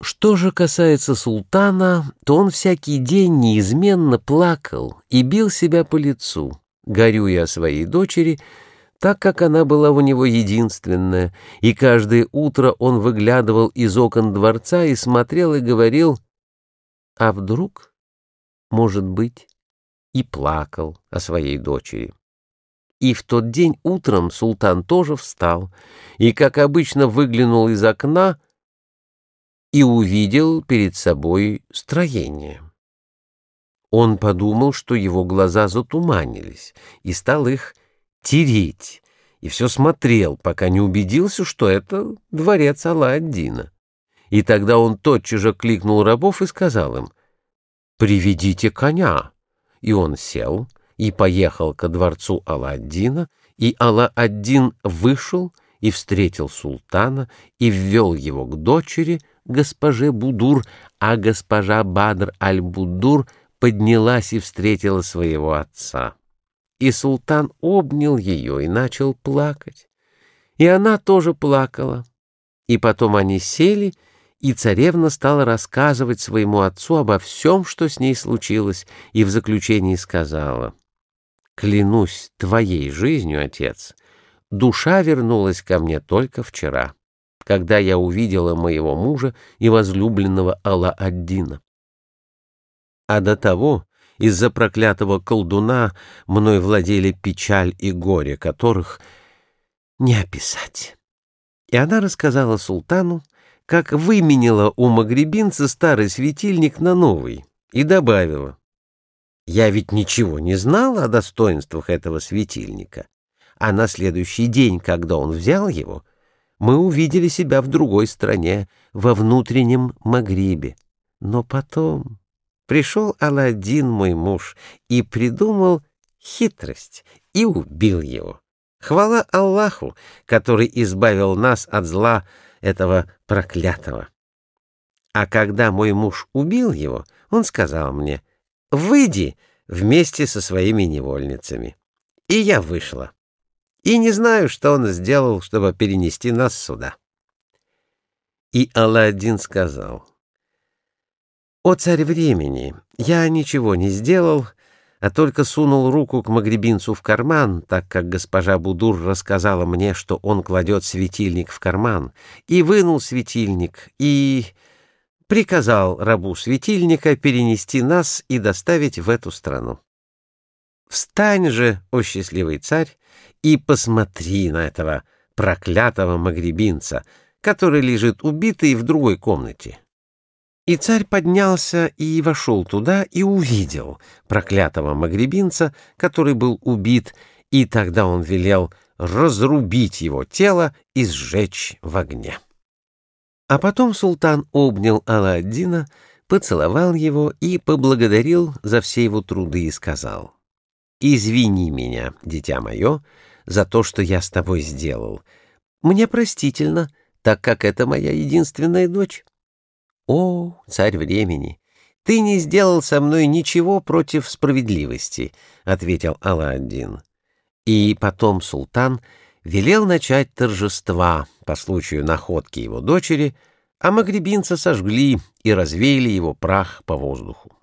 Что же касается султана, то он всякий день неизменно плакал и бил себя по лицу, горюя о своей дочери, так как она была у него единственная, и каждое утро он выглядывал из окон дворца и смотрел и говорил, а вдруг, может быть, и плакал о своей дочери. И в тот день утром султан тоже встал и, как обычно, выглянул из окна, и увидел перед собой строение. Он подумал, что его глаза затуманились, и стал их тереть, и все смотрел, пока не убедился, что это дворец Алла-Аддина. И тогда он тотчас же кликнул рабов и сказал им, «Приведите коня». И он сел и поехал ко дворцу Алла-Аддина, и Алла-Аддин вышел и встретил султана и ввел его к дочери, госпоже Будур, а госпожа Бадр аль-Будур поднялась и встретила своего отца. И султан обнял ее и начал плакать. И она тоже плакала. И потом они сели, и царевна стала рассказывать своему отцу обо всем, что с ней случилось, и в заключении сказала, «Клянусь твоей жизнью, отец, душа вернулась ко мне только вчера» когда я увидела моего мужа и возлюбленного Алла-Аддина. А до того из-за проклятого колдуна мной владели печаль и горе, которых не описать. И она рассказала султану, как выменила у магребинца старый светильник на новый, и добавила, «Я ведь ничего не знала о достоинствах этого светильника, а на следующий день, когда он взял его, — мы увидели себя в другой стране, во внутреннем Магрибе. Но потом пришел Аладдин, мой муж, и придумал хитрость и убил его. Хвала Аллаху, который избавил нас от зла этого проклятого. А когда мой муж убил его, он сказал мне, «Выйди вместе со своими невольницами». И я вышла и не знаю, что он сделал, чтобы перенести нас сюда. И Алладин сказал, «О царь времени, я ничего не сделал, а только сунул руку к магребинцу в карман, так как госпожа Будур рассказала мне, что он кладет светильник в карман, и вынул светильник, и приказал рабу светильника перенести нас и доставить в эту страну. Встань же, о счастливый царь, и посмотри на этого проклятого магребинца, который лежит убитый в другой комнате. И царь поднялся и вошел туда и увидел проклятого магребинца, который был убит, и тогда он велел разрубить его тело и сжечь в огне. А потом султан обнял Алладдина, поцеловал его и поблагодарил за все его труды и сказал, «Извини меня, дитя мое, за то, что я с тобой сделал. Мне простительно, так как это моя единственная дочь. О, царь времени, ты не сделал со мной ничего против справедливости, ответил Алладдин. И потом султан велел начать торжества по случаю находки его дочери, а магребинца сожгли и развеяли его прах по воздуху.